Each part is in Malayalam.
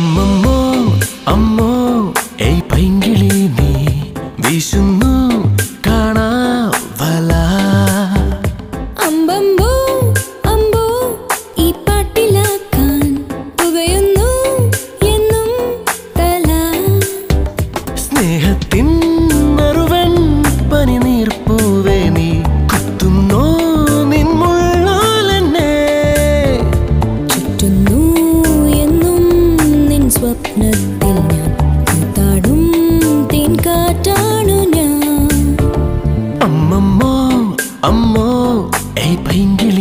അമ്മമ്മോ അമ്മോ ഏയ് പൈങ്കിളി നീ വീശുന്നു കാണാവല അമ്പമ്പോ അമ്പോ ഈ പാട്ടിലാക്കാൻ പുകയുന്നു എന്നും തല. സ്നേഹത്തിൻ സ്വപ്നത്തിൽ ഞാൻ കൂത്താടും തേൻ കാറ്റാണു ഞാൻ. അമ്മമ്മോ അമ്മോ ഏയ് പൈങ്കിളി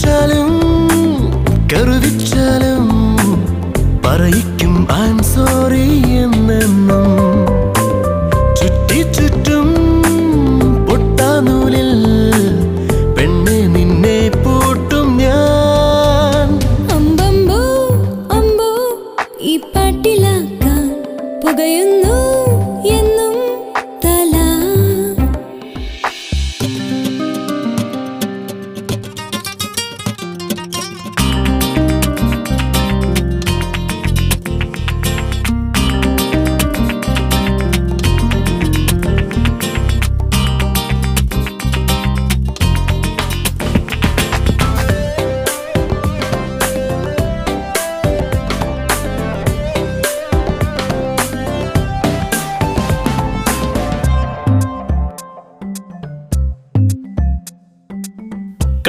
challenge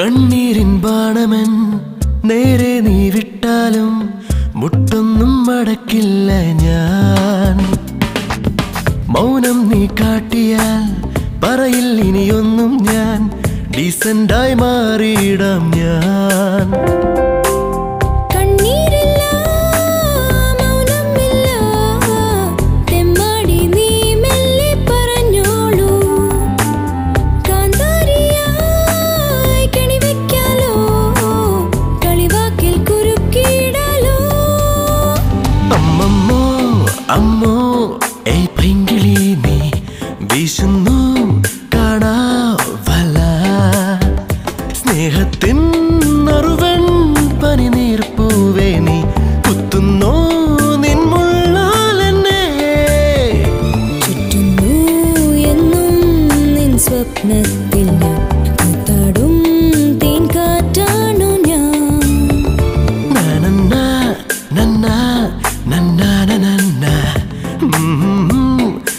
കണ്ണീരിൻ ബാണമൻ നേരെ നീ വിട്ടാലും മുട്ടൊന്നും മടക്കില്ല ഞാൻ. മൗനം നീ കാട്ടിയാൽ പറയിൽ ഇനിയൊന്നും ഞാൻ. ഡീസന്റായി മാറിയിടാം ഞാൻ.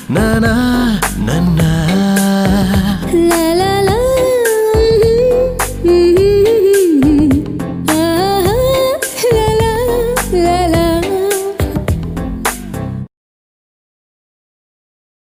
na na